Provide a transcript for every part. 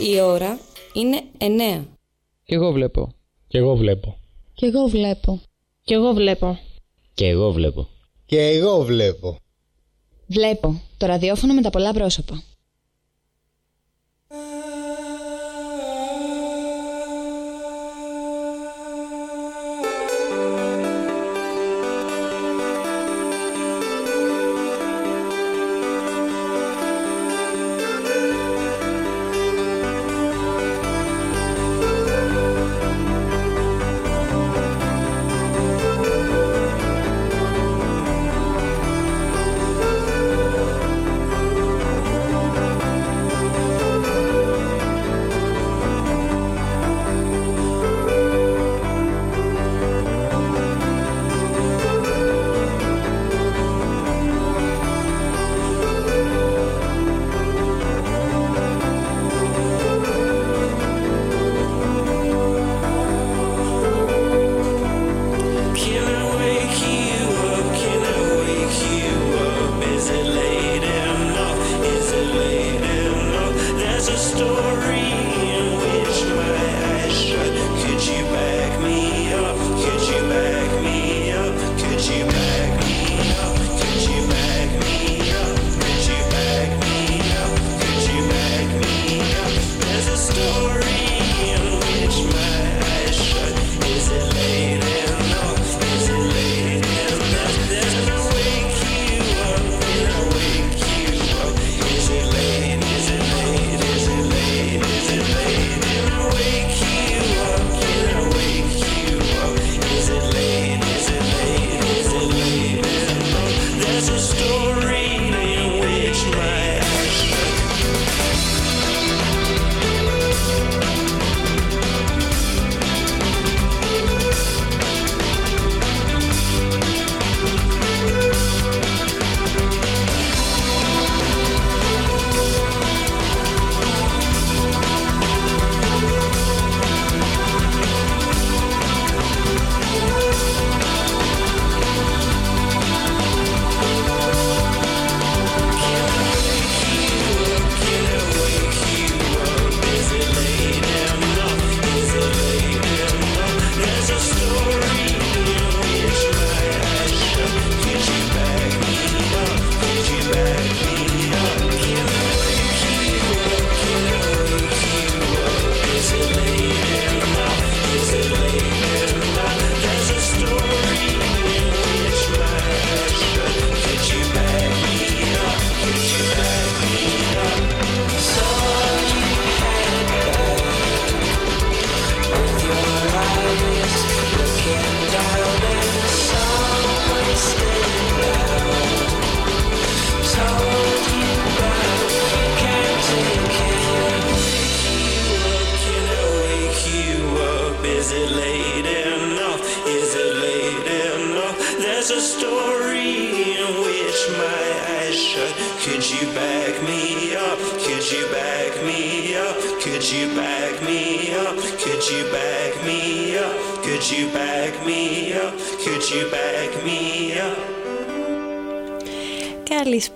Η ώρα είναι 9. Κι εγώ βλέπω. Κι εγώ βλέπω. Κι εγώ βλέπω. Κι εγώ βλέπω. Και εγώ βλέπω. Και εγώ βλέπω. Βλέπω το ραδιόφωνο με τα πολλά πρόσωπα.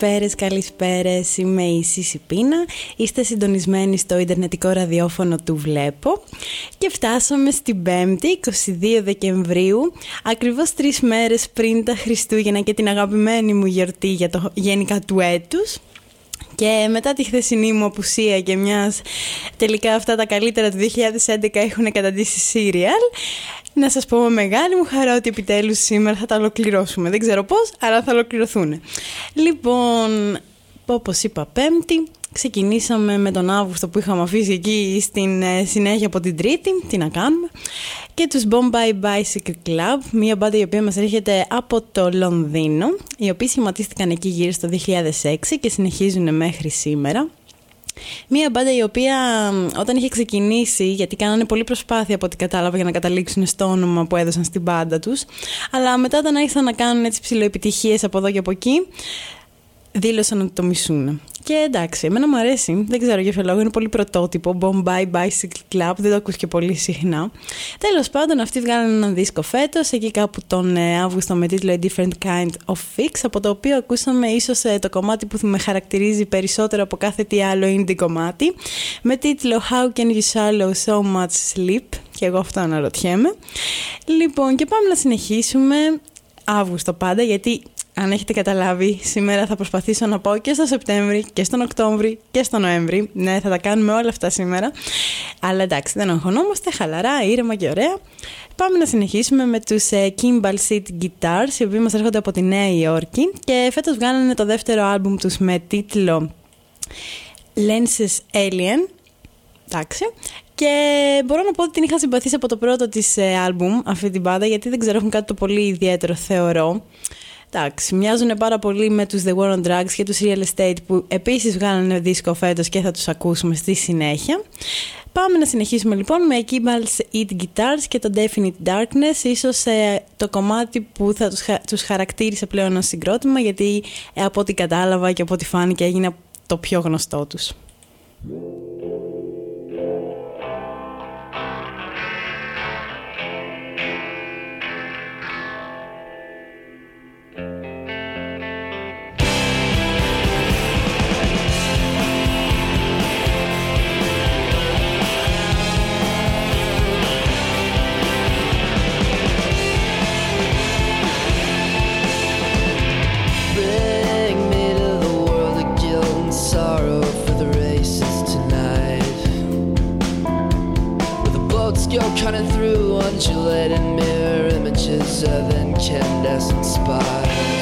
Καλησπέρες, καλησπέρες, είμαι η Σίση Πίνα, είστε συντονισμένοι στο Ιντερνετικό ραδιόφωνο του Βλέπω. Και φτάσαμε στην 5η, 22 Δεκεμβρίου, ακριβώς τρεις μέρες πριν τα Χριστούγεννα και την αγαπημένη μου γιορτή για το γενικά του έτους. Και μετά τη χθεσινή μου απουσία και μιας τελικά αυτά τα καλύτερα του 2011 έχουν καταντήσει σύριαλ, να σας πω με μεγάλη μου χαρά ότι επιτέλους σήμερα θα τα ολοκληρώσουμε. Δεν ξέρω πώς, αλλά θα ολοκληρωθούν. Λοιπόν, όπως είπα πέμπτη, ξεκινήσαμε με τον Αύγουστο που είχαμε αφήσει εκεί στην ε, συνέχεια από την Τρίτη, τι να κάνουμε, και τους Bombay Bicycle Club, μια μπάντα η οποία μας έρχεται από το Λονδίνο, οι οποίοι σχηματίστηκαν εκεί γύρω στο 2006 και συνεχίζουν μέχρι σήμερα. Μία μπάντα η οποία όταν είχε ξεκινήσει, γιατί κάνανε πολύ προσπάθεια από ό,τι κατάλαβα για να καταλήξουν στο όνομα που έδωσαν στην μπάντα τους, αλλά μετά όταν άρχισαν να κάνουν έτσι ψηλοεπιτυχίες από εδώ και από εκεί, δήλωσαν ότι το μισούν. Και εντάξει, εμένα μου αρέσει. Δεν ξέρω για ποιο λόγο. Είναι πολύ πρωτότυπο. Bombay Bicycle Club. Δεν το ακούς και πολύ συχνά. Τέλος πάντων, αυτοί βγάλανε έναν δίσκο φέτος, εκεί κάπου τον ε, Αύγουστο με τίτλο A Different Kind of Fix, από το οποίο ακούσαμε ίσως ε, το κομμάτι που με χαρακτηρίζει περισσότερο από κάθε τι άλλο indie κομμάτι, με τίτλο How Can You Swallow So Much Sleep; Και εγώ αυτό αναρωτιέμαι. Λοιπόν, και πάμε να συνεχίσουμε. Αύγουστο πάντα, γιατί αν έχετε καταλάβει, σήμερα θα προσπαθήσω να πάω και στο Σεπτέμβρη και στον Οκτώβρη και στο Νοέμβρη. Ναι, θα τα κάνουμε όλα αυτά σήμερα. Αλλά εντάξει, δεν αγχωνόμαστε, χαλαρά, ήρεμα και ωραία. Πάμε να συνεχίσουμε με τους ε, Kimball Seat Guitars, οι οποίοι μας έρχονται από τη Νέα Υόρκη και φέτος βγάλανε το δεύτερο άλμπουμ τους με τίτλο Lenses Alien. Εντάξει. Και μπορώ να πω ότι την είχα συμπαθήσει από το πρώτο της ε, άλμπουμ αυτή την πάντα, γιατί δεν ξέρω, έχουν κάτι το πολύ ιδιαίτερο, θεωρώ. Εντάξει, μοιάζουν πάρα πολύ με τους The War on Drugs και τους Real Estate που επίσης βγάλανε δίσκο φέτος και θα τους ακούσουμε στη συνέχεια. Πάμε να συνεχίσουμε λοιπόν με Kimball's Eat Guitars και το Definite Darkness, ίσως ε, το κομμάτι που θα τους, τους χαρακτήρισε πλέον ως συγκρότημα γιατί ε, από ό,τι κατάλαβα και από ό,τι φάνηκε έγινε το πιο γνωστό τους. Cutting through undulating mirror images of incandescent spires.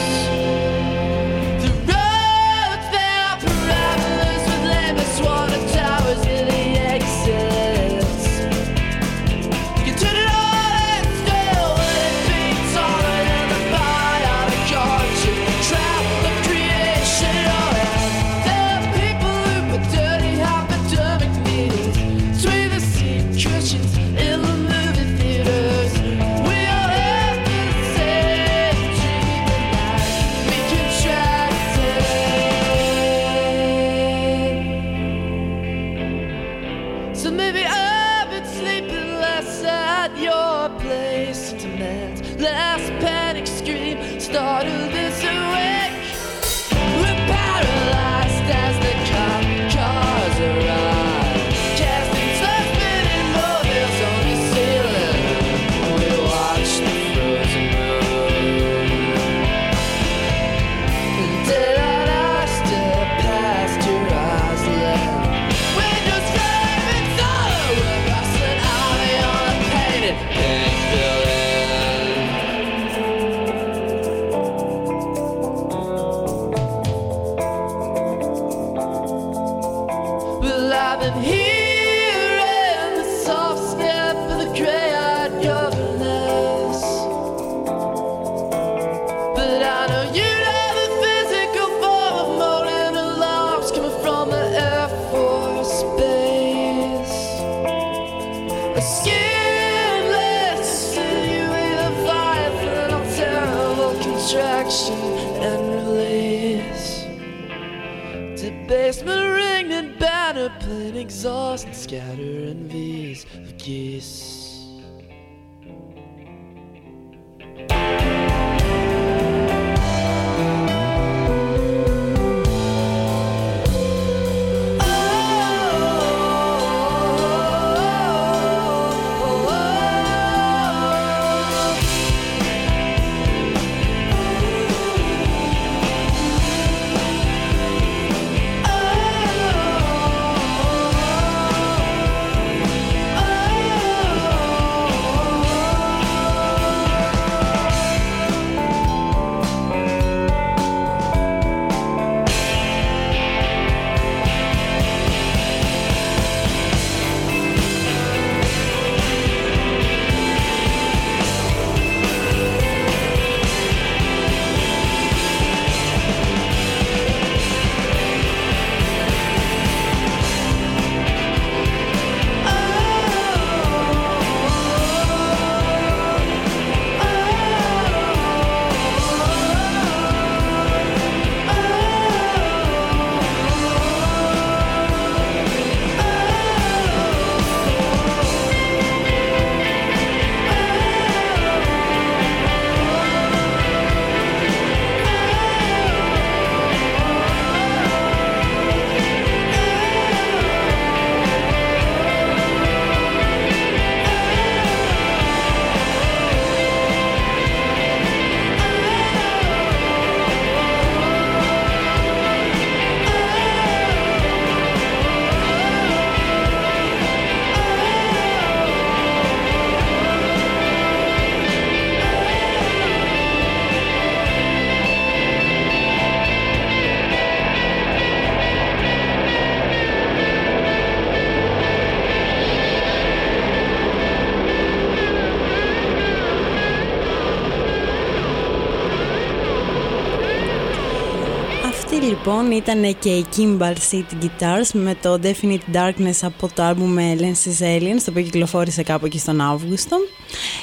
Λοιπόν ήταν και η Kimball City Guitars με το Definite Darkness από το άλμπουμ Lenses Aliens το οποίο κυκλοφόρησε κάπου εκεί στον Αύγουστο.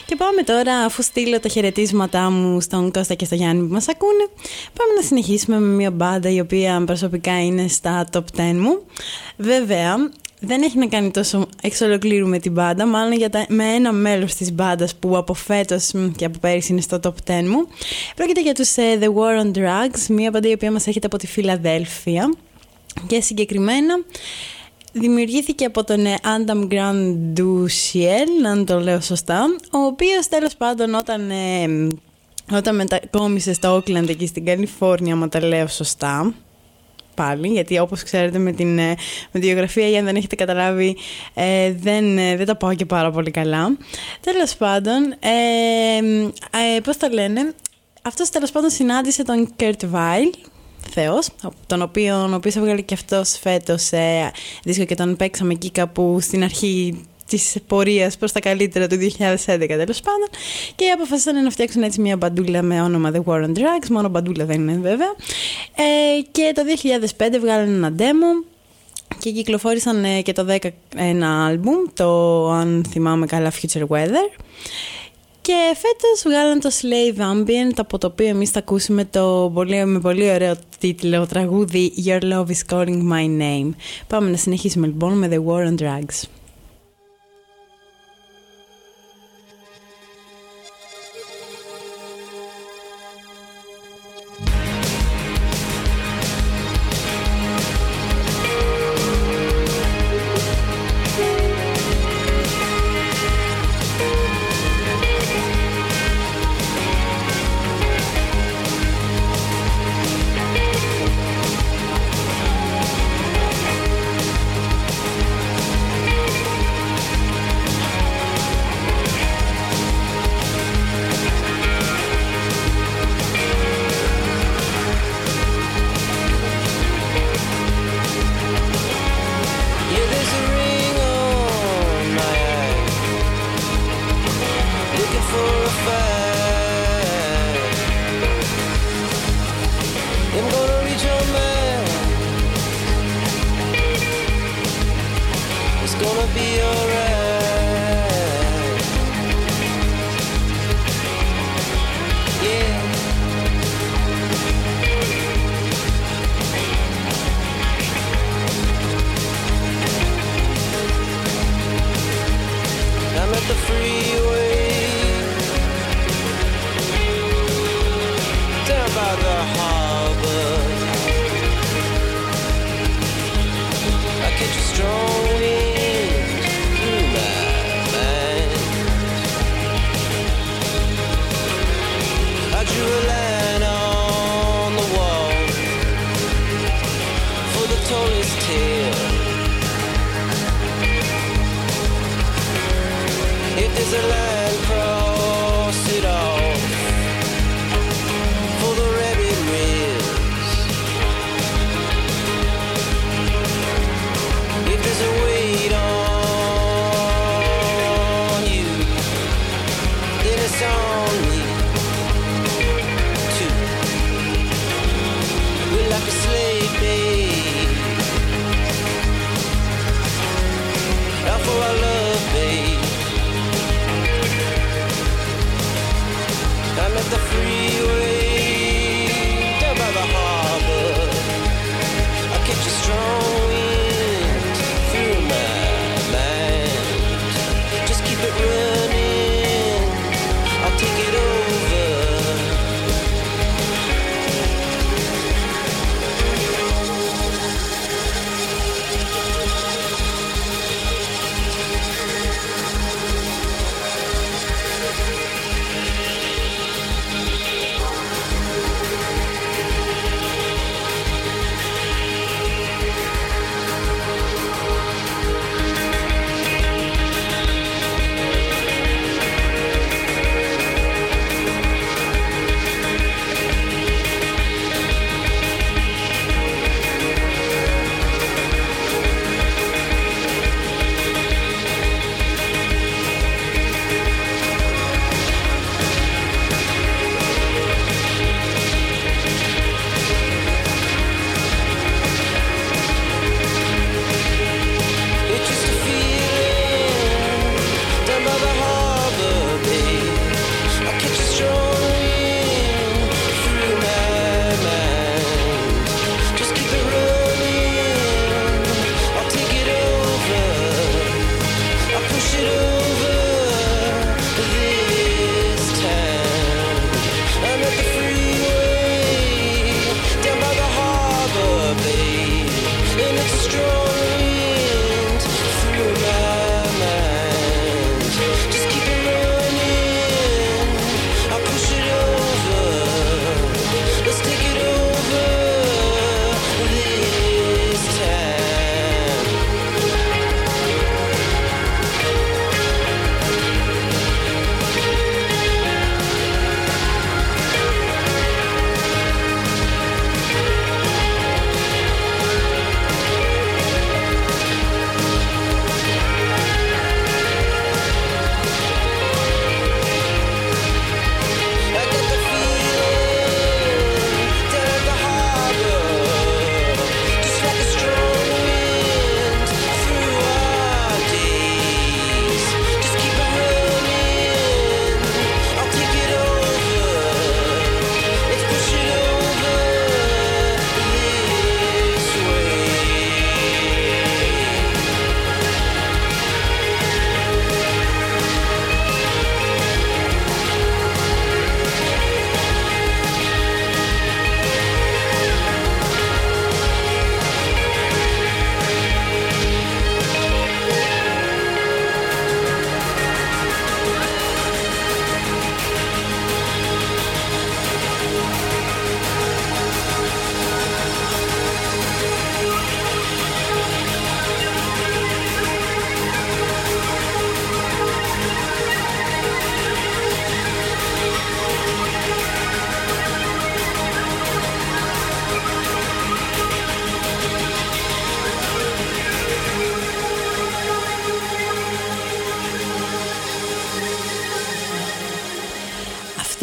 Και πάμε τώρα αφού στείλω τα χαιρετίσματά μου στον Κώστα και στο Γιάννη που μας ακούνε πάμε να συνεχίσουμε με μια μπάντα η οποία προσωπικά είναι στα top 10 μου. Βέβαια δεν έχει να κάνει τόσο εξ ολοκλήρου με την μπάντα, μάλλον για τα, με ένα μέλος της μπάντας που από φέτος και από πέρυσι είναι στο top 10 μου. Πρόκειται για τους uh, The War on Drugs, μια μπάντα η οποία μας έχετε από τη Φιλαδέλφια και συγκεκριμένα δημιουργήθηκε από τον Adam Grand Duciel, αν το λέω σωστά, ο οποίος τέλος πάντων όταν... Ε, όταν μετακόμισε στο Oakland εκεί στην Καλιφόρνια, αν τα λέω σωστά, πάλι, γιατί όπως ξέρετε με την, ε, με τη γεωγραφία, αν δεν έχετε καταλάβει, ε, δεν, ε, δεν τα πάω και πάρα πολύ καλά. Τέλος πάντων, ε, ε, πώς το λένε, αυτός τέλος πάντων συνάντησε τον Kurt Weill, Θεός, τον οποίο, ο οποίος έβγαλε και αυτός φέτος ε, δίσκο και τον παίξαμε εκεί κάπου στην αρχή της πορείας προς τα καλύτερα του 2011 τέλος πάντων. Και αποφασίσαν να φτιάξουν έτσι μια μπαντούλα με όνομα The War on Drugs. Μόνο μπαντούλα δεν είναι βέβαια. Ε, και το 2005 βγάλανε ένα demo. Και κυκλοφόρησαν ε, και το 10 ένα άλμπουμ, το αν θυμάμαι καλά Future Weather. Και φέτος βγάλαν το Slave Ambient, από το οποίο εμείς θα ακούσουμε το πολύ, με πολύ ωραίο τίτλο τραγούδι Your Love is Calling My Name. Πάμε να συνεχίσουμε λοιπόν με The War on Drugs. be alright.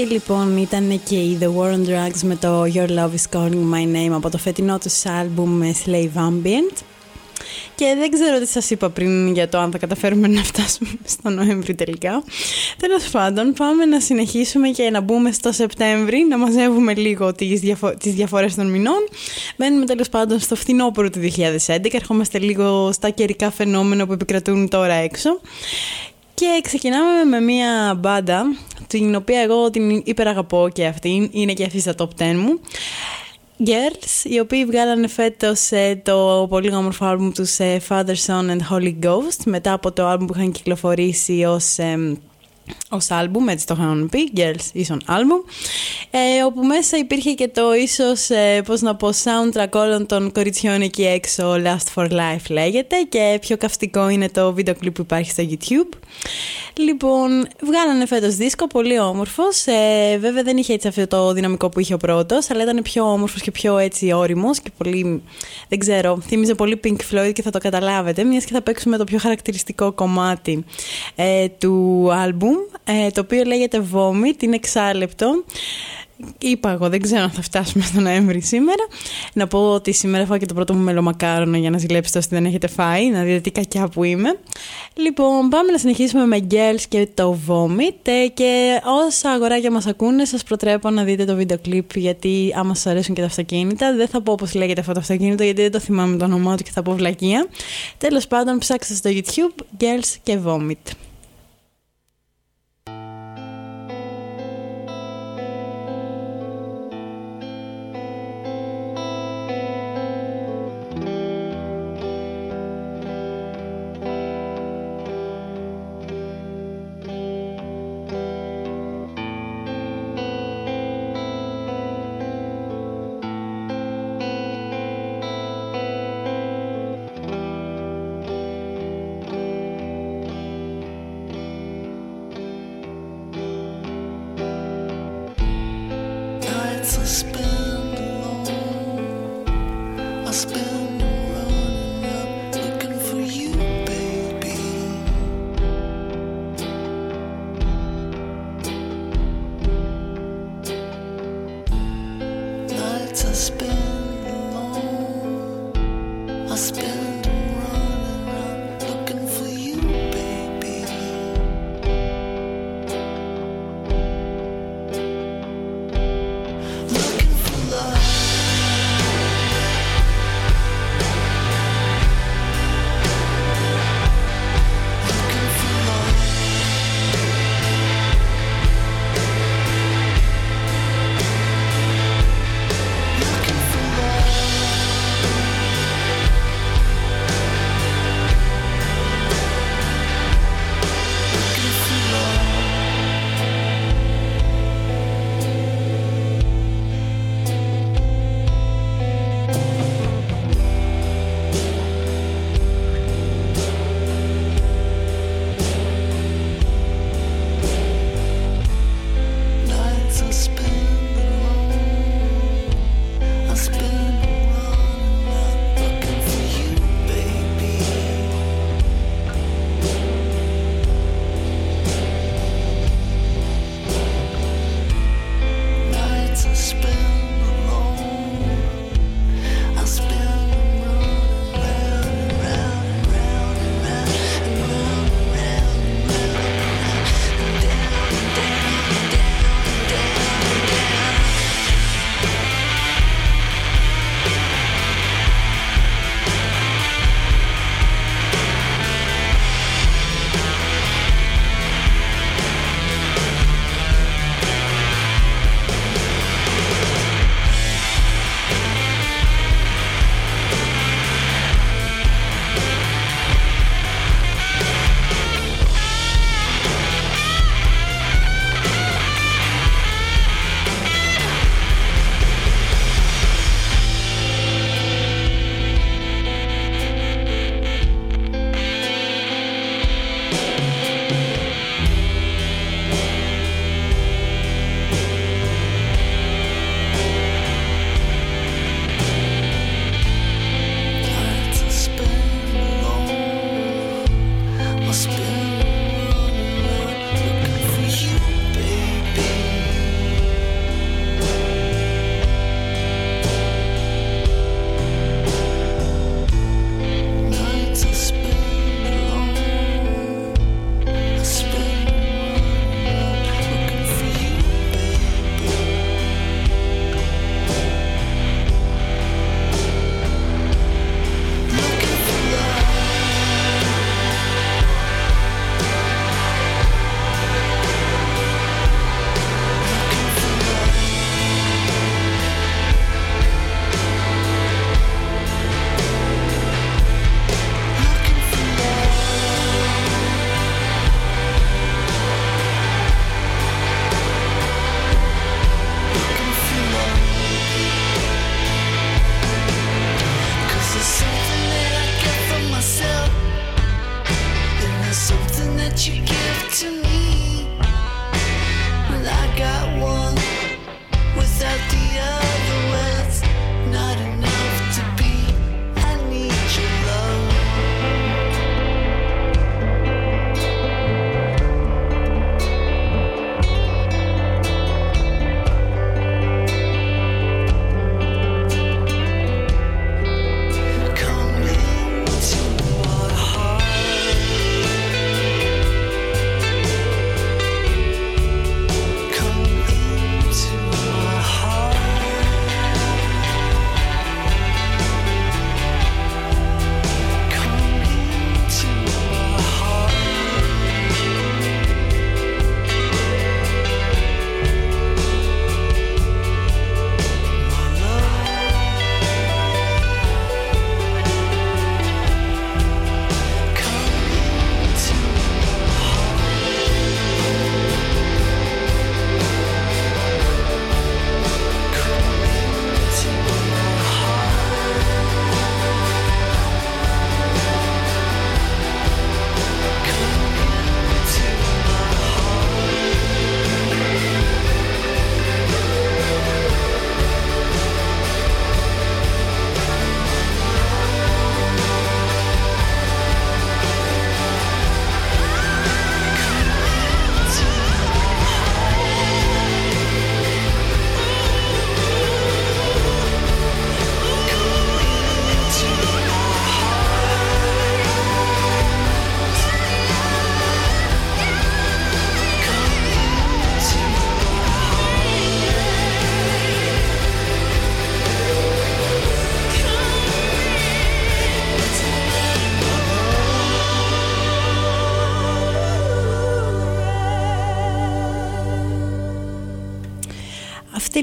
Αυτή λοιπόν ήταν και η The War on Drugs με το Your Love is Calling My Name από το φετινό τους άλμπουμ με Slave Ambient. Και δεν ξέρω τι σας είπα πριν για το αν θα καταφέρουμε να φτάσουμε στο Νοέμβρη τελικά. Τέλος πάντων, πάμε να συνεχίσουμε και να μπούμε στο Σεπτέμβρη, να μαζεύουμε λίγο τις, διαφο- τις διαφορές των μηνών. Μένουμε τέλος πάντων στο φθινόπωρο του 2011, ερχόμαστε λίγο στα καιρικά φαινόμενα που επικρατούν τώρα έξω. Και ξεκινάμε με μια μπάντα, την οποία εγώ την υπεραγαπώ και αυτή, είναι και αυτή στα top 10 μου. Girls, οι οποίοι βγάλανε φέτος ε, το πολύ όμορφο άλμπουμ τους ε, Father, Son and Holy Ghost μετά από το άλμπουμ που είχαν κυκλοφορήσει ως ε, ως άλμπουμ, έτσι το είχαν πει, Girls ίσον άλμπουμ, ε, όπου μέσα υπήρχε και το ίσως, ε, πώς να πω, soundtrack όλων των κοριτσιών εκεί έξω, Last for Life λέγεται και πιο καυστικό είναι το βίντεο κλιπ που υπάρχει στο YouTube. Λοιπόν, βγάλανε φέτος δίσκο, πολύ όμορφος, ε, βέβαια δεν είχε έτσι αυτό το δυναμικό που είχε ο πρώτος, αλλά ήταν πιο όμορφος και πιο έτσι όριμος και πολύ, δεν ξέρω, θύμιζε πολύ Pink Floyd και θα το καταλάβετε, μιας και θα παίξουμε το πιο χαρακτηριστικό κομμάτι ε, του άλμπουμ. ε, το οποίο λέγεται Vomit, είναι εξάλεπτο. Είπα εγώ, δεν ξέρω αν θα φτάσουμε στο Νοέμβρη σήμερα. Να πω ότι σήμερα φάω και το πρώτο μου μελομακάρονο για να ζηλέψετε όσοι δεν έχετε φάει, να δείτε τι κακιά που είμαι. Λοιπόν, πάμε να συνεχίσουμε με Girls και το Vomit. Ε, και όσα αγοράκια μας ακούνε, σας προτρέπω να δείτε το βίντεο κλιπ, γιατί άμα σας αρέσουν και τα αυτοκίνητα, δεν θα πω πώς λέγεται αυτό το αυτοκίνητο, γιατί δεν το θυμάμαι το όνομά του και θα πω βλακεία. Τέλος πάντων, ψάξτε στο YouTube Girls και Vomit. must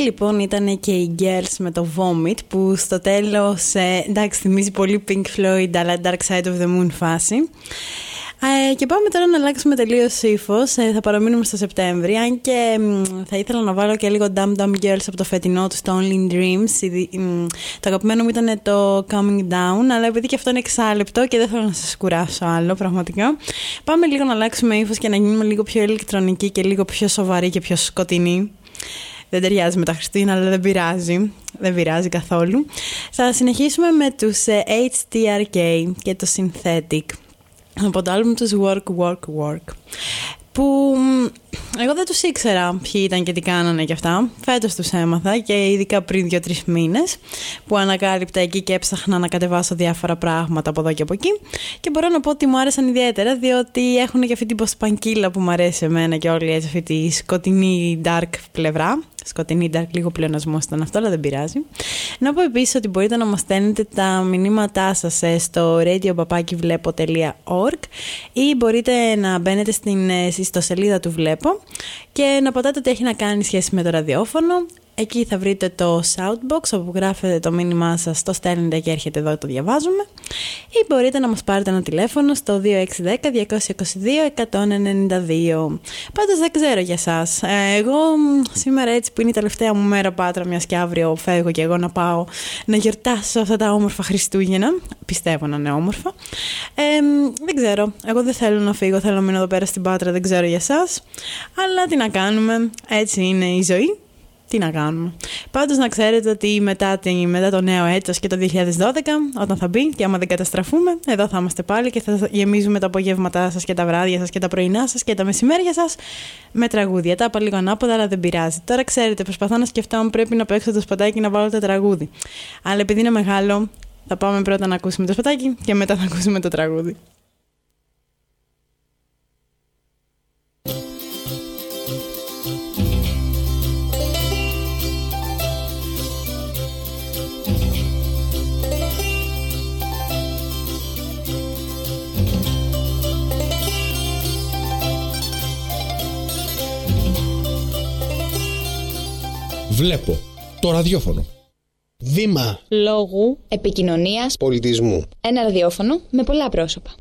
λοιπόν ήταν και οι Girls με το Vomit που στο τέλος, ε, εντάξει θυμίζει πολύ Pink Floyd αλλά Dark Side of the Moon φάση. Ε, και πάμε τώρα να αλλάξουμε τελείως ύφος. Ε, θα παραμείνουμε στο Σεπτέμβρη. Αν και μ, θα ήθελα να βάλω και λίγο Dumb Dumb Girls από το φετινό τους στο Only in Dreams. Ιδι- μ, το αγαπημένο μου ήταν το Coming Down. Αλλά επειδή και αυτό είναι εξάλεπτο και δεν θέλω να σας κουράσω άλλο, πραγματικά. Πάμε λίγο να αλλάξουμε ύφος και να γίνουμε λίγο πιο ηλεκτρονικοί και λίγο πιο σοβαροί και πιο σκοτεινοί. Δεν ταιριάζει με τα Χριστούγεννα, αλλά δεν πειράζει. Δεν πειράζει καθόλου. Θα συνεχίσουμε με τους ε, HTRK και το Synthetic από το άλμπουμ τους Work, Work, Work που μ, εγώ δεν τους ήξερα ποιοι ήταν και τι κάνανε και αυτά. Φέτος τους έμαθα και ειδικά πριν δύο-τρεις μήνες που ανακάλυπτα εκεί και έψαχνα να κατεβάσω διάφορα πράγματα από εδώ και από εκεί και μπορώ να πω ότι μου άρεσαν ιδιαίτερα διότι έχουν και αυτή την ποσπανκύλα που μου αρέσει εμένα και όλη έτσι αυτή τη σκοτεινή dark πλευρά. Σκοτεινή dark, λίγο πλεονασμό ήταν αυτό, αλλά δεν πειράζει. Να πω επίσης ότι μπορείτε να μας στέλνετε τα μηνύματά σας ε, στο radiopapakiβλέπω.org ή μπορείτε να μπαίνετε στην ε, ιστοσελίδα του Βλέπω και να πατάτε ότι έχει να κάνει σχέση με το ραδιόφωνο. Εκεί θα βρείτε το Shoutbox όπου γράφετε το μήνυμά σας, το στέλνετε και έρχεται εδώ το διαβάζουμε. Ή μπορείτε να μας πάρετε ένα τηλέφωνο στο 2610-222-192. Πάντως δεν ξέρω για σας. Ε, Εγώ μ, σήμερα έτσι που είναι η τελευταία μου μέρα Πάτρα, μιας και αύριο φεύγω και εγώ να πάω να γιορτάσω αυτά τα όμορφα Χριστούγεννα. Πιστεύω να είναι όμορφα. Ε, μ, δεν ξέρω. Εγώ δεν θέλω να φύγω, θέλω να μείνω εδώ πέρα στην Πάτρα, δεν ξέρω για σας. Αλλά τι να κάνουμε, έτσι είναι η ζωή. Τι να κάνουμε. Πάντως να ξέρετε ότι μετά, τη, μετά το νέο έτος και το 2012, όταν θα μπει και άμα δεν καταστραφούμε, εδώ θα είμαστε πάλι και θα γεμίζουμε τα απογεύματά σας και τα βράδια σας και τα πρωινά σας και τα μεσημέρια σας με τραγούδια. Τα είπα λίγο ανάποδα, αλλά δεν πειράζει. Τώρα ξέρετε, προσπαθώ να σκεφτώ αν πρέπει να παίξω το σπατάκι να βάλω το τραγούδι. Αλλά επειδή είναι μεγάλο, θα πάμε πρώτα να ακούσουμε το σπατάκι και μετά θα ακούσουμε το τραγούδι. Βλέπω το ραδιόφωνο. Βήμα Λόγου, επικοινωνίας, πολιτισμού. ένα ραδιόφωνο με πολλά πρόσωπα.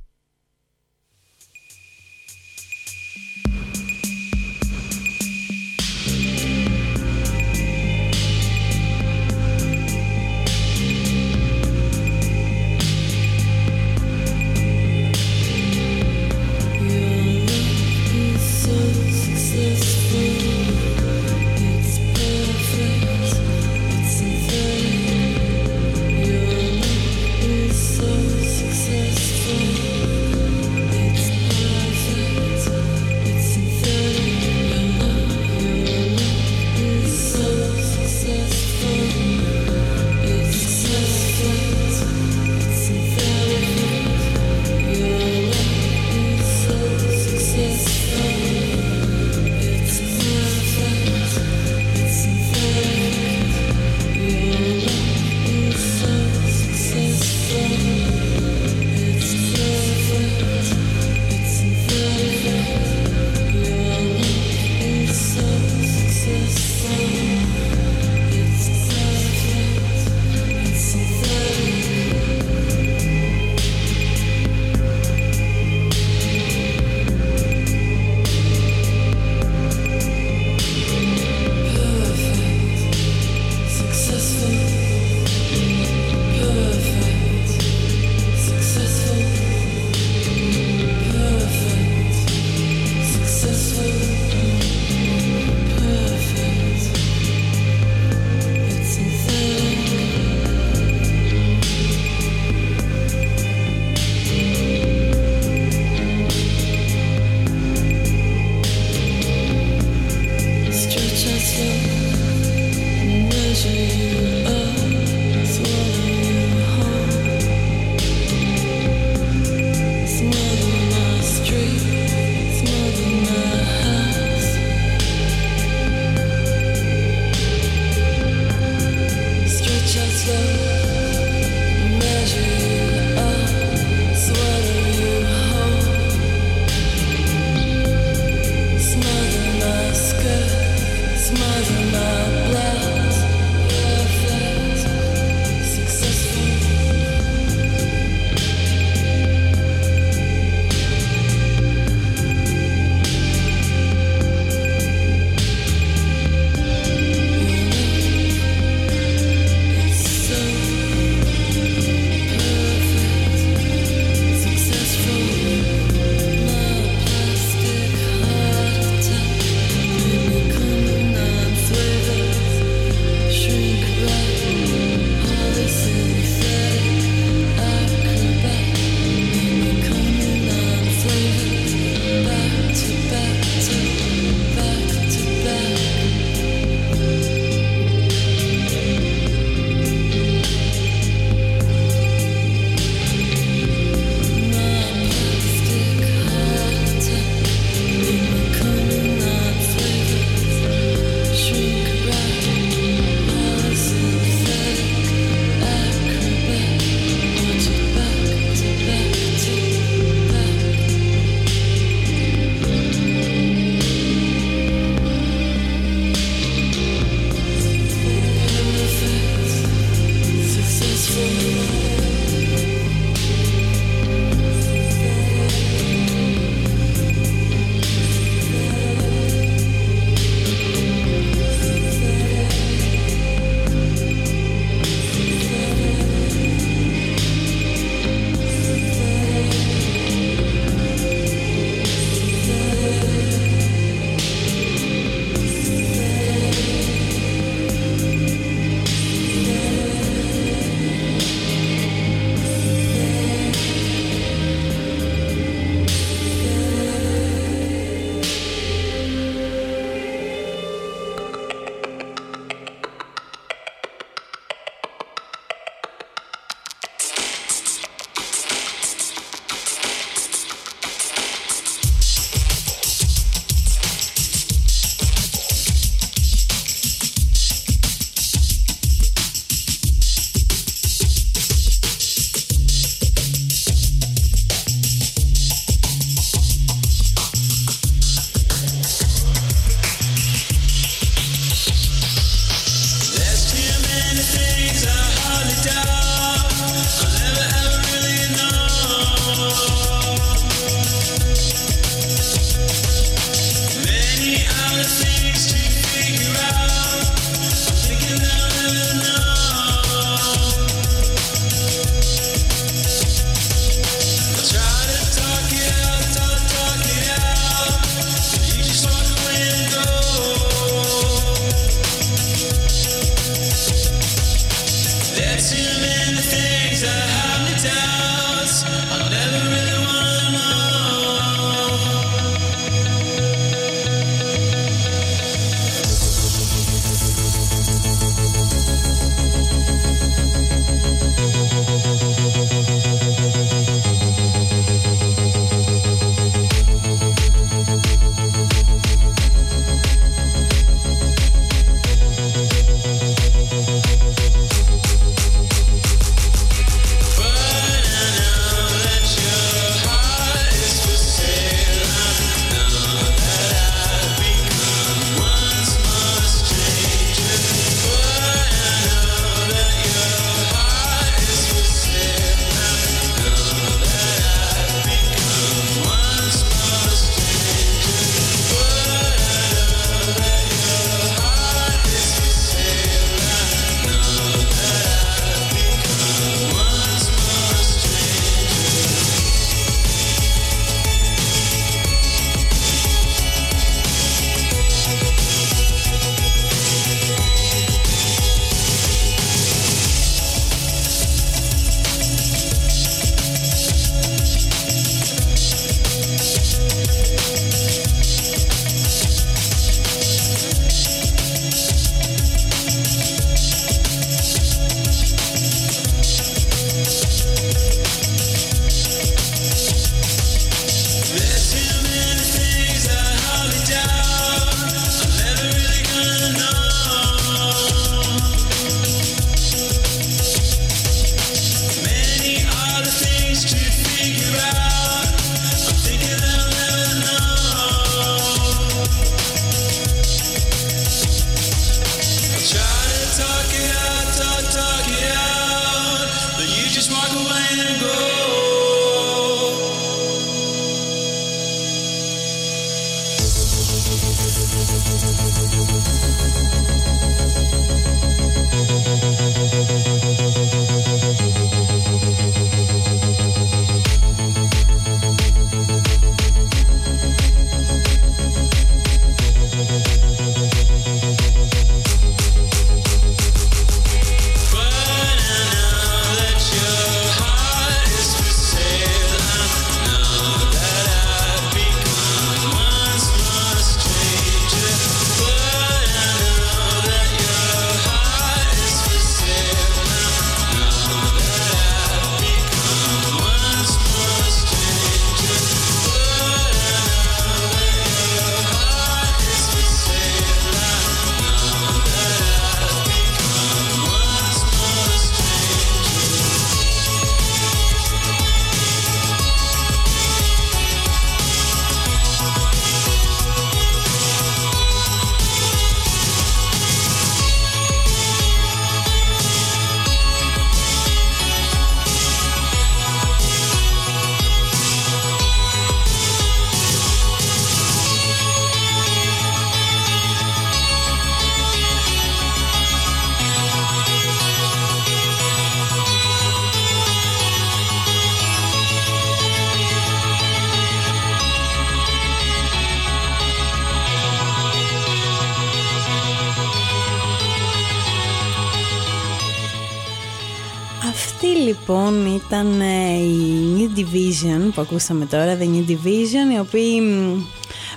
Λοιπόν ήταν ε, η New Division που ακούσαμε τώρα, The New Division, οι οποίοι μ,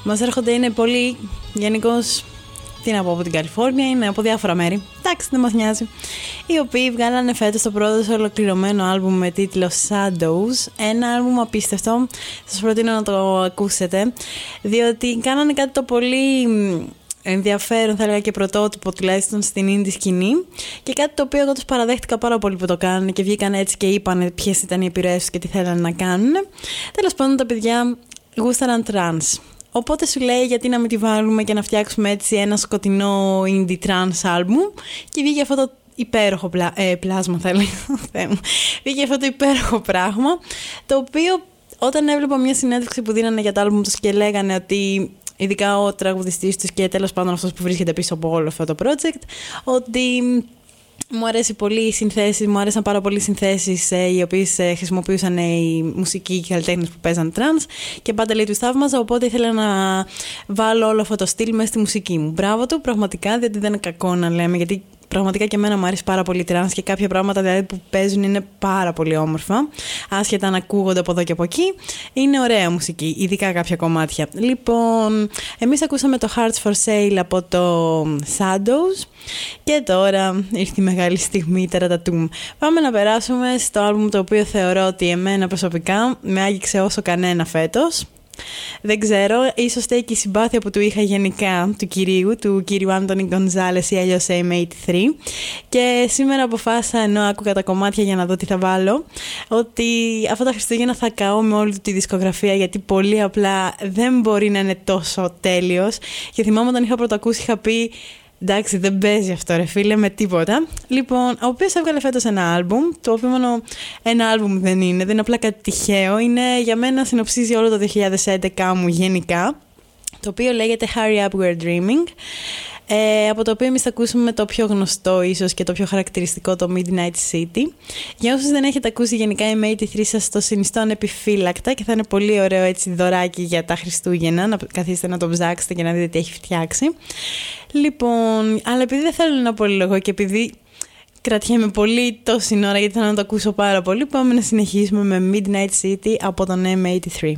μας έρχονται, είναι πολύ γενικώς. Τι να πω από την Καλιφόρνια, είναι από διάφορα μέρη. Εντάξει, δεν μας νοιάζει. Οι οποίοι βγάλανε φέτος το πρώτο τους ολοκληρωμένο άλμπουμ με τίτλο Shadows. Ένα άλμπουμ απίστευτο. Σας προτείνω να το ακούσετε. Διότι κάνανε κάτι το πολύ μ, ενδιαφέρον, θα έλεγα και πρωτότυπο τουλάχιστον στην indie σκηνή. Και κάτι το οποίο εγώ τους παραδέχτηκα πάρα πολύ που το κάνουν και βγήκαν έτσι και είπαν ποιες ήταν οι επιρροές του και τι θέλανε να κάνουν. Τέλος πάντων, τα παιδιά γούσταραν trans. Οπότε σου λέει γιατί να μην τη βάλουμε και να φτιάξουμε έτσι ένα σκοτεινό indie trans album και βγήκε αυτό το υπέροχο πλα... ε, πλάσμα θα έλεγα, Θεέ μου. βγήκε αυτό το υπέροχο πράγμα το οποίο όταν έβλεπα μια συνέντευξη που δίνανε για το άλμπουμ τους και λέγανε ότι ειδικά ο τραγουδιστής τους και τέλος πάντων αυτός που βρίσκεται πίσω από όλο αυτό το project ότι μου αρέσει πολύ οι συνθέσεις, μου άρεσαν πάρα πολύ οι συνθέσεις ε, οι οποίες ε, χρησιμοποιούσαν οι μουσικοί και οι καλλιτέχνες που παίζαν trance και πάντα λέει τους θαύμαζα οπότε ήθελα να βάλω όλο αυτό το στυλ μέσα στη μουσική μου. Μπράβο του, πραγματικά, διότι δεν είναι κακό να λέμε γιατί πραγματικά και εμένα μου αρέσει πάρα πολύ trance και κάποια πράγματα δηλαδή που παίζουν είναι πάρα πολύ όμορφα. Άσχετα να ακούγονται από εδώ και από εκεί είναι ωραία μουσική, ειδικά κάποια κομμάτια. Λοιπόν, εμείς ακούσαμε το Hearts for Sale από το Shadows και τώρα ήρθε η μεγάλη στιγμή τερατατούμ. Πάμε να περάσουμε στο άλμπουμ το οποίο θεωρώ ότι εμένα προσωπικά με άγγιξε όσο κανένα φέτος δεν ξέρω, ίσως στέκει η συμπάθεια που του είχα γενικά του κυρίου, του κύριου Άντωνι Γκονζάλες ή αλλιώς M83. Και σήμερα αποφάσισα, ενώ άκουγα τα κομμάτια για να δω τι θα βάλω, ότι αυτά τα Χριστούγεννα θα καώ με όλη του τη δισκογραφία γιατί πολύ απλά δεν μπορεί να είναι τόσο τέλειος. Και θυμάμαι όταν είχα πρωτοακούσει, είχα πει Εντάξει, δεν παίζει αυτό ρε φίλε με τίποτα. Λοιπόν, ο οποίος έβγαλε φέτος ένα άλμπουμ, το οποίο μόνο ένα άλμπουμ δεν είναι, δεν είναι απλά κάτι τυχαίο. Είναι για μένα συνοψίζει όλο το 2011 μου γενικά, το οποίο λέγεται Hurry Up We're Dreaming. Ε, από το οποίο εμείς θα ακούσουμε το πιο γνωστό ίσως και το πιο χαρακτηριστικό το Midnight City. Για όσους δεν έχετε ακούσει γενικά η M83 σας το συνιστώ ανεπιφύλακτα και θα είναι πολύ ωραίο έτσι δωράκι για τα Χριστούγεννα να καθίσετε να το ψάξετε και να δείτε τι έχει φτιάξει. Λοιπόν, αλλά επειδή δεν θέλω να πολυλογώ και επειδή κρατιέμαι πολύ τόση ώρα γιατί θέλω να το ακούσω πάρα πολύ, πάμε να συνεχίσουμε με Midnight City από τον M83.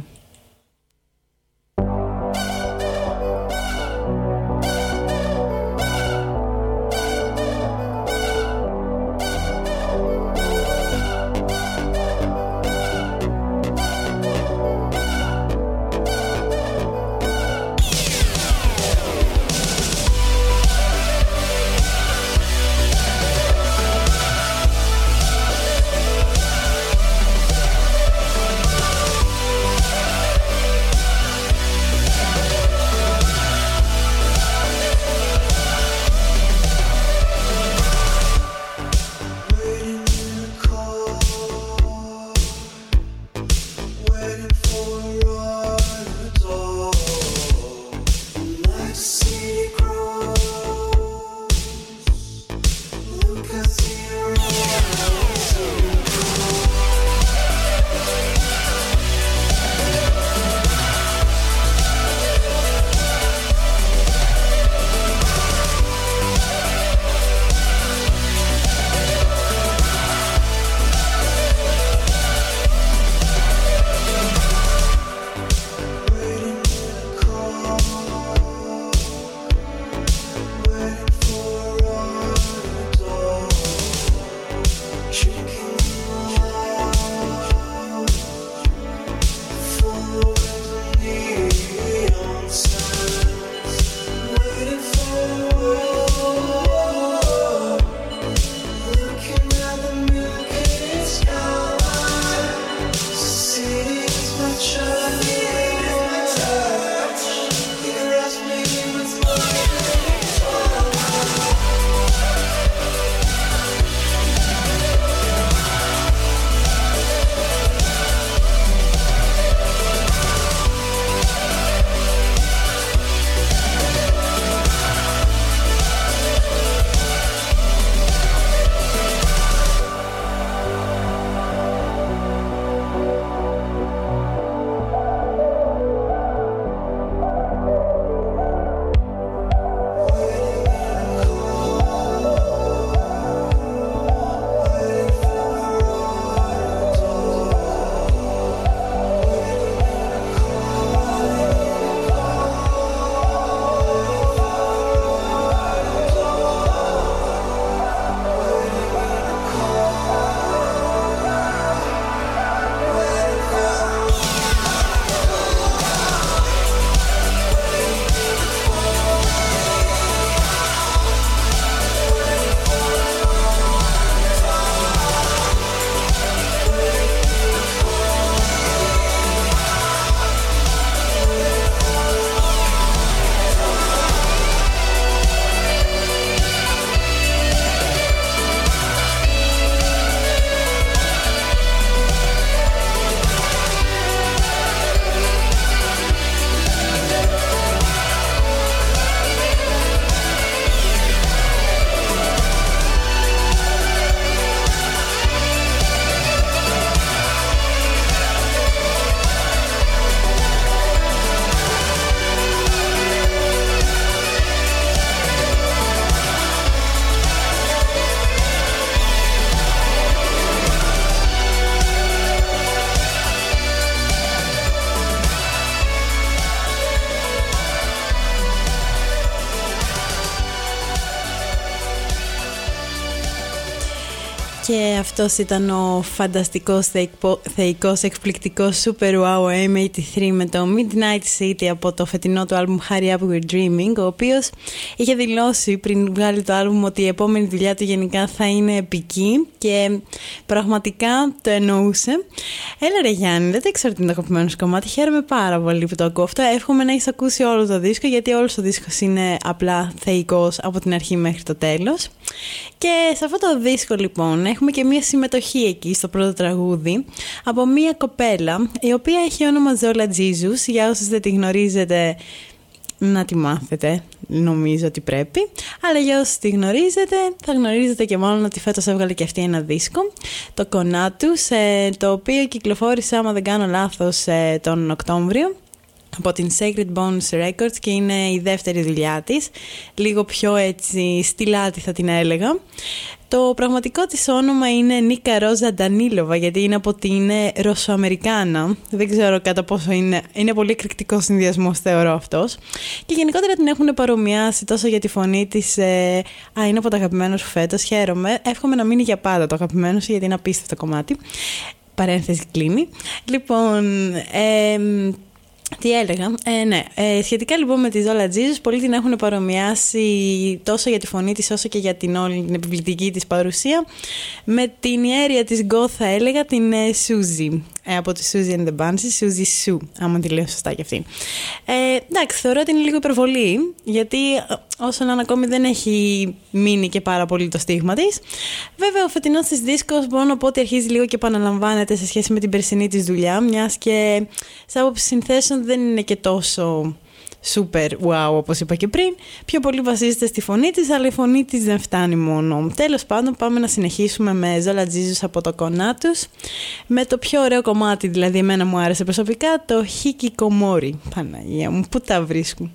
Αυτός ήταν ο φανταστικός θεϊκό- θεϊκός εκπληκτικός Super Wow M83 με το Midnight City από το φετινό του άλμπουμ Hurry Up We're Dreaming ο οποίος είχε δηλώσει πριν βγάλει το άλμπουμ ότι η επόμενη δουλειά του γενικά θα είναι επική και πραγματικά το εννοούσε. Έλα ρε Γιάννη, δεν τα ξέρω τι είναι το αγαπημένο σου κομμάτι, χαίρομαι πάρα πολύ που το ακούω αυτό. Εύχομαι να έχεις ακούσει όλο το δίσκο γιατί όλο ο δίσκος είναι απλά θεϊκός από την αρχή μέχρι το τέλος. Και σε αυτό το δίσκο λοιπόν έχουμε και μία συμμετοχή εκεί στο πρώτο τραγούδι από μία κοπέλα η οποία έχει όνομα Ζόλα Τζίζους. Για όσους δεν τη γνωρίζετε να τη μάθετε, νομίζω ότι πρέπει. Αλλά για όσους τη γνωρίζετε, θα γνωρίζετε και μόνο ότι φέτος έβγαλε και αυτή ένα δίσκο, το Κονάτους, ε, το οποίο κυκλοφόρησε, άμα δεν κάνω λάθος, ε, τον Οκτώβριο από την Sacred Bones Records και είναι η δεύτερη δουλειά της, λίγο πιο έτσι στυλάτη θα την έλεγα. Το πραγματικό της όνομα είναι Νίκα Ρόζα Ντανίλοβα γιατί είναι από την Ρωσοαμερικάνα. Δεν ξέρω κατά πόσο είναι. Είναι πολύ εκρηκτικός συνδυασμός, θεωρώ αυτός. Και γενικότερα την έχουν παρομοιάσει τόσο για τη φωνή της. Ε... Α, είναι από τα αγαπημένα σου φέτος. Χαίρομαι. Εύχομαι να μείνει για πάντα το αγαπημένο σου γιατί είναι απίστευτο κομμάτι. Παρένθεση κλείνει. Λοιπόν, ε, τι έλεγα, ε, ναι. Ε, σχετικά λοιπόν με τη Ζόλα Τζίζους, πολλοί την έχουν παρομοιάσει τόσο για τη φωνή της όσο και για την όλη την επιβλητική της παρουσία με την ιέρια της Γκο θα έλεγα την ε, Σούζη ε, από τη Suzy and the Banshees, Σούζη Σου, άμα τη λέω σωστά κι αυτή. Ε, εντάξει, θεωρώ ότι είναι λίγο υπερβολή, γιατί ε, όσο να είναι ακόμη δεν έχει μείνει και πάρα πολύ το στίγμα της. Βέβαια, ο φετινός της δίσκος μπορώ να πω ότι αρχίζει λίγο και επαναλαμβάνεται σε σχέση με την περσινή της δουλειά, μιας και σε άποψη συνθέσεων δεν είναι και τόσο super wow όπως είπα και πριν. Πιο πολύ βασίζεται στη φωνή της, αλλά η φωνή της δεν φτάνει μόνο. Τέλος πάντων πάμε να συνεχίσουμε με Ζόλα Τζίζους από το κονά τους. Με το πιο ωραίο κομμάτι, δηλαδή εμένα μου άρεσε προσωπικά, το Χίκι Κομόρι. Παναγία μου, πού τα βρίσκουν;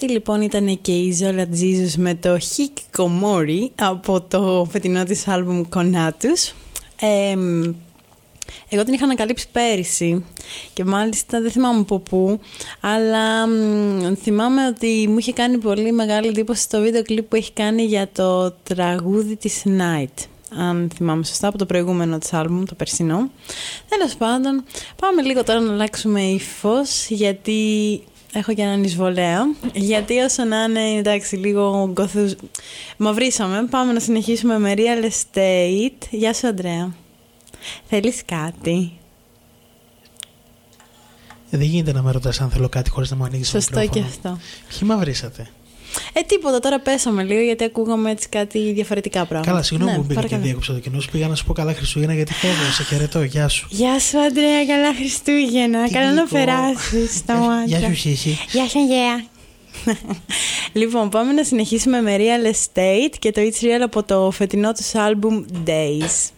Αυτή λοιπόν ήταν και η Ζόλα Τζίζους με το Hikikomori από το φετινό της άλμπουμ Konatus. Ε, εγώ την είχα ανακαλύψει πέρυσι και μάλιστα δεν θυμάμαι από πού, αλλά μ, θυμάμαι ότι μου είχε κάνει πολύ μεγάλη εντύπωση στο βίντεο κλιπ που έχει κάνει για το τραγούδι της Night. Αν θυμάμαι σωστά από το προηγούμενο της άλμπουμ, το περσινό. Τέλος πάντων, πάμε λίγο τώρα να αλλάξουμε ύφος, γιατί έχω και έναν εισβολέα. Γιατί όσο να είναι, εντάξει, λίγο γκοθούς... Μαυρίσαμε. Πάμε να συνεχίσουμε με real estate. Γεια σου, Αντρέα. Θέλεις κάτι; Ε, Δεν γίνεται να με ρωτάς αν θέλω κάτι χωρίς να μου ανοίγεις το Σωστό μικρόφωνο. και αυτό. Ποιοι μαυρίσατε. Ε, τίποτα, τώρα πέσαμε λίγο γιατί ακούγαμε έτσι κάτι διαφορετικά πράγματα. Καλά, συγγνώμη Ναι, που μπήκα και παρακαλώ. διέκοψα το κοινό σου. Πήγα να σου πω καλά Χριστούγεννα γιατί φεύγω. Σε χαιρετώ. Γεια σου. Γεια σου, Αντρέα, καλά Χριστούγεννα. Τι Καλά να γλυκό. περάσεις τα Γεια- μάτια. Γεια σου, Σίση. Γεια σου, Αγγέα. λοιπόν, πάμε να συνεχίσουμε με Real Estate και το It's Real από το φετινό τους άλμπουμ Days.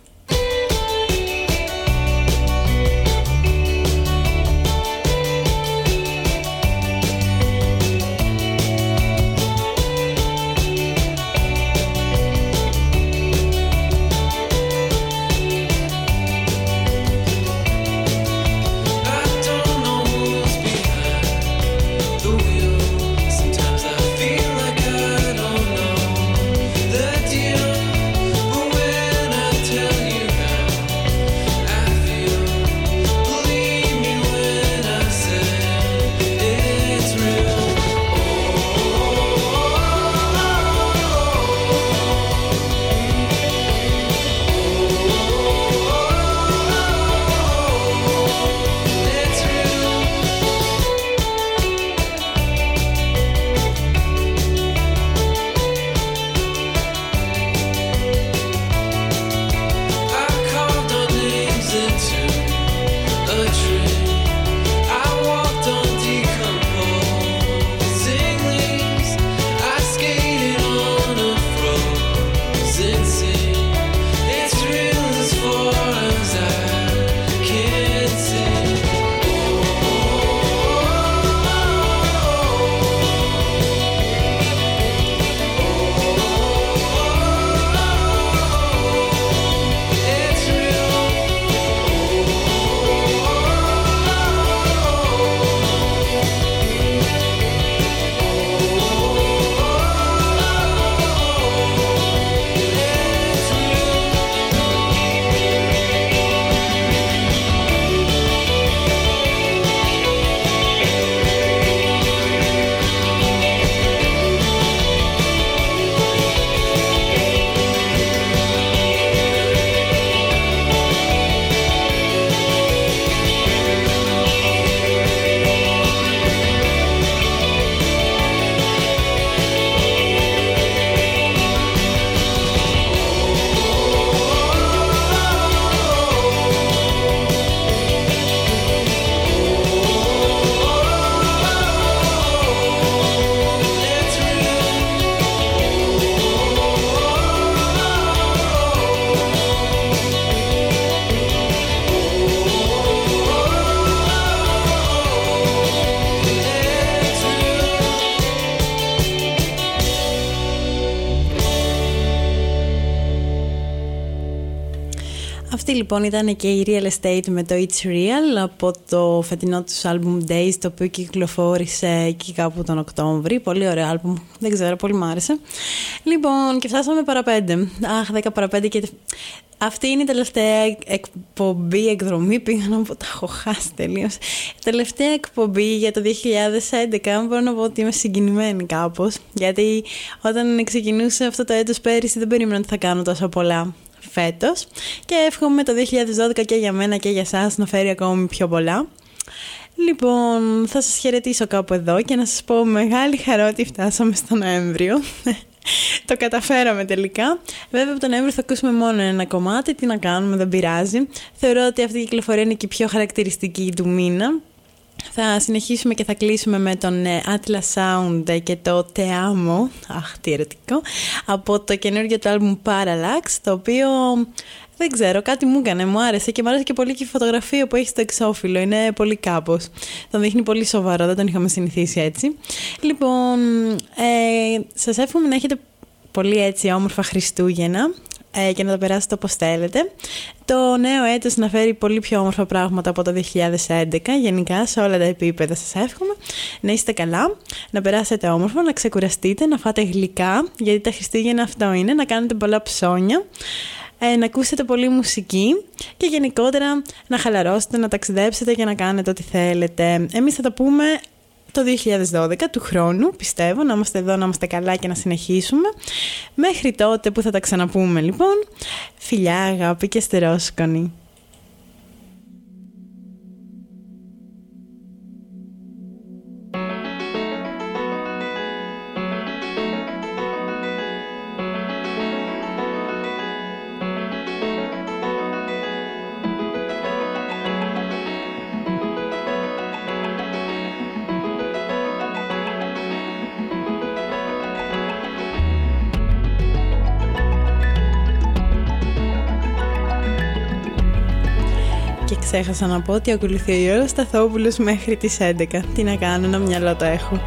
Λοιπόν ήταν και η Real Estate με το It's Real από το φετινό τους άλμπουμ Days το οποίο κυκλοφόρησε εκεί κάπου τον Οκτώβρη. Πολύ ωραίο άλμπουμ, δεν ξέρω, πολύ μου άρεσε. Λοιπόν, και φτάσαμε παραπέντε. Αχ, 10 παραπέντε και... Αυτή είναι η τελευταία εκπομπή, εκδρομή, πήγα να πω, τα έχω χάσει τελείως. Τελευταία εκπομπή για το 2011, μπορώ να πω ότι είμαι συγκινημένη κάπως, γιατί όταν ξεκινούσε αυτό το έτος πέρυσι δεν περίμενα ότι θα κάνω τόσο πολλά φέτος και εύχομαι το 2012 και για μένα και για σας να φέρει ακόμη πιο πολλά. Λοιπόν, θα σας χαιρετήσω κάπου εδώ και να σας πω μεγάλη χαρά ότι φτάσαμε στο Νοέμβριο. Το καταφέραμε τελικά. Βέβαια από τον Νοέμβριο θα ακούσουμε μόνο ένα κομμάτι. Τι να κάνουμε, δεν πειράζει. Θεωρώ ότι αυτή η κυκλοφορία είναι και η πιο χαρακτηριστική του μήνα. Θα συνεχίσουμε και θα κλείσουμε με τον ε, Atlas Sound και το Te Amo, αχ τι ερωτικό, από το καινούργιο του άλμπουμ Parallax, το οποίο δεν ξέρω, κάτι μου έκανε, μου άρεσε και μου άρεσε και πολύ και η φωτογραφία που έχει στο εξώφυλλο. Είναι πολύ κάπως. Τον δείχνει πολύ σοβαρό, δεν τον είχαμε συνηθίσει έτσι. Λοιπόν, ε, σας εύχομαι να έχετε πολύ έτσι όμορφα Χριστούγεννα ε, και να τα περάσετε όπως θέλετε. Το νέο έτος να φέρει πολύ πιο όμορφα πράγματα από το 2011, γενικά σε όλα τα επίπεδα σας εύχομαι. Να είστε καλά, να περάσετε όμορφα, να ξεκουραστείτε, να φάτε γλυκά, γιατί τα Χριστούγεννα αυτό είναι, να κάνετε πολλά ψώνια ε, να ακούσετε πολύ μουσική και γενικότερα να χαλαρώσετε, να ταξιδέψετε και να κάνετε ό,τι θέλετε. Εμείς θα τα πούμε το 2012 του χρόνου, πιστεύω, να είμαστε εδώ, να είμαστε καλά και να συνεχίσουμε. Μέχρι τότε που θα τα ξαναπούμε λοιπόν, φιλιά, αγάπη και στερόσκονη. Ξέχασα να πω ότι ακολουθεί ο Γιώργος Σταθόπουλος μέχρι τις 11. Τι να κάνω, ένα μυαλό το έχω.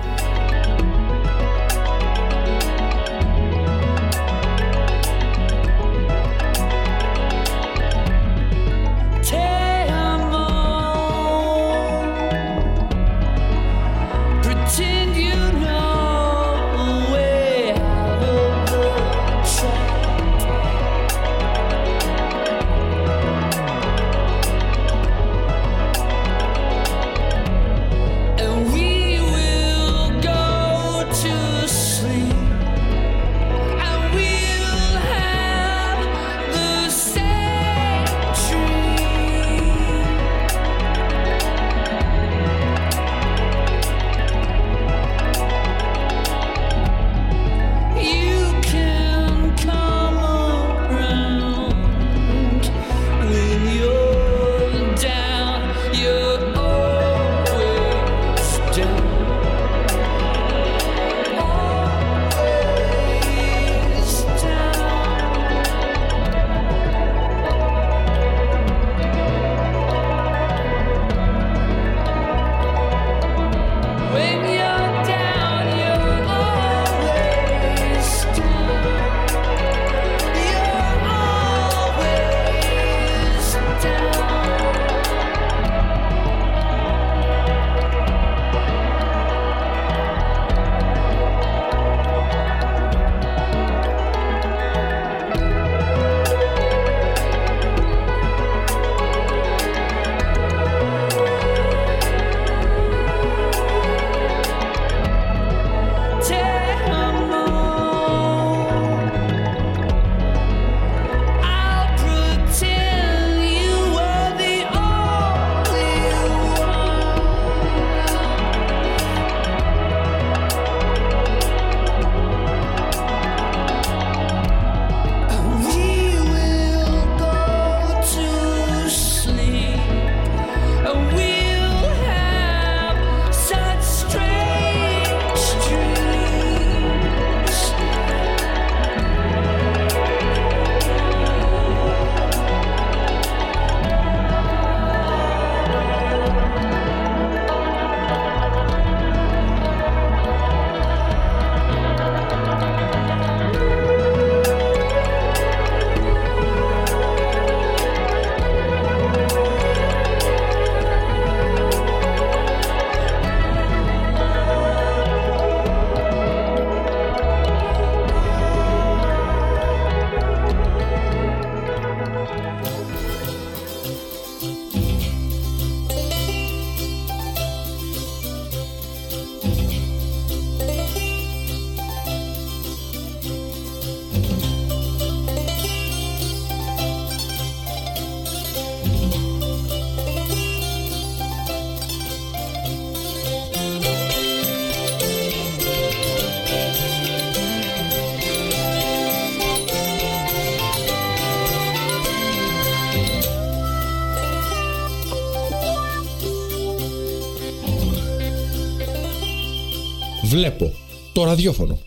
Βλέπω το ραδιόφωνο.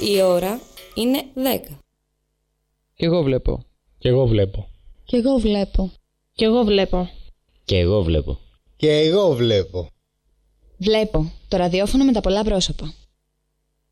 Η ώρα είναι 10. Κι εγώ βλέπω. Κι εγώ βλέπω. Κι εγώ βλέπω. Κι εγώ βλέπω. Και εγώ βλέπω. Και εγώ βλέπω. Βλέπω το ραδιόφωνο με τα πολλά πρόσωπα.